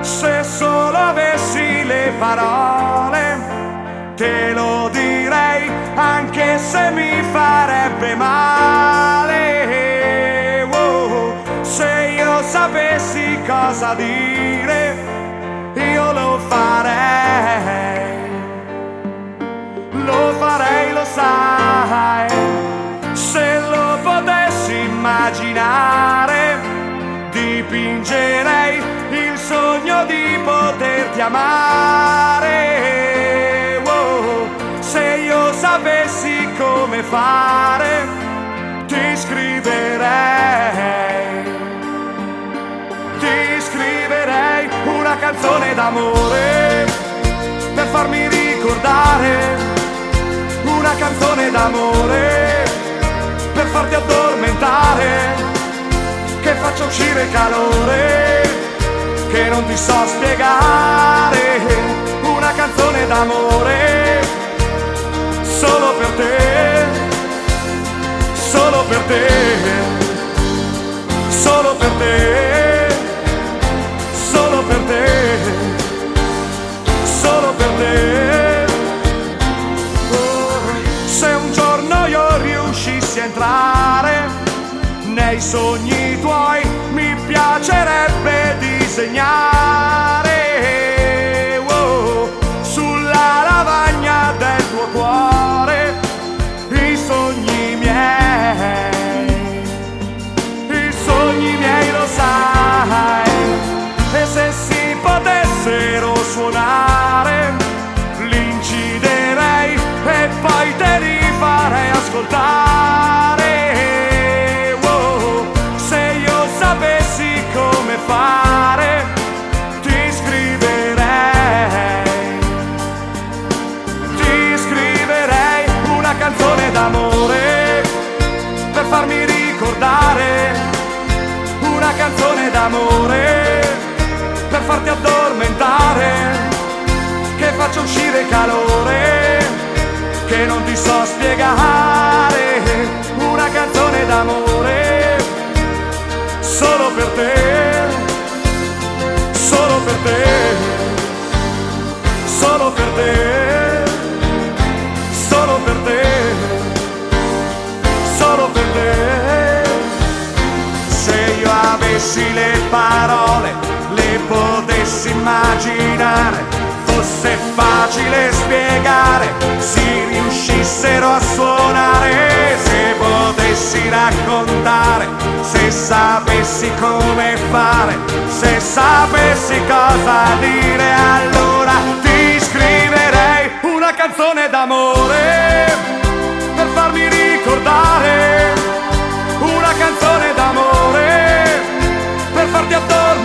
Se solo avessi le parole, te lo direi anche se mi farebbe male. Oh, se io sapessi cosa dire, io lo farei. Lo farei, lo sai, se lo potessi immaginare, dipingerei il sogno di poterti amare. Fare, ti scriverei. Ti scriverei una canzone d'amore per farmi ricordare. Una canzone d'amore per farti addormentare. Che faccia uscire calore che non ti so spiegare, una canzone d'amore, solo per te, per te, solo per te, solo per te, solo per te. Oh, se un giorno io riuscissi a entrare nei sogni tuoi, mi piacerebbe disegnare d'amore per farti addormentare, che faccia uscire calore, che non ti so spiegare, una canzone d'amore solo per te, solo per te, solo per te, solo per te, solo per te. Se io avessi le parole, le potessi immaginare, fosse facile spiegare, si riuscissero a suonare, se potessi raccontare, se sapessi come fare, se sapessi cosa dire, allora ti scriverei una canzone d'amore per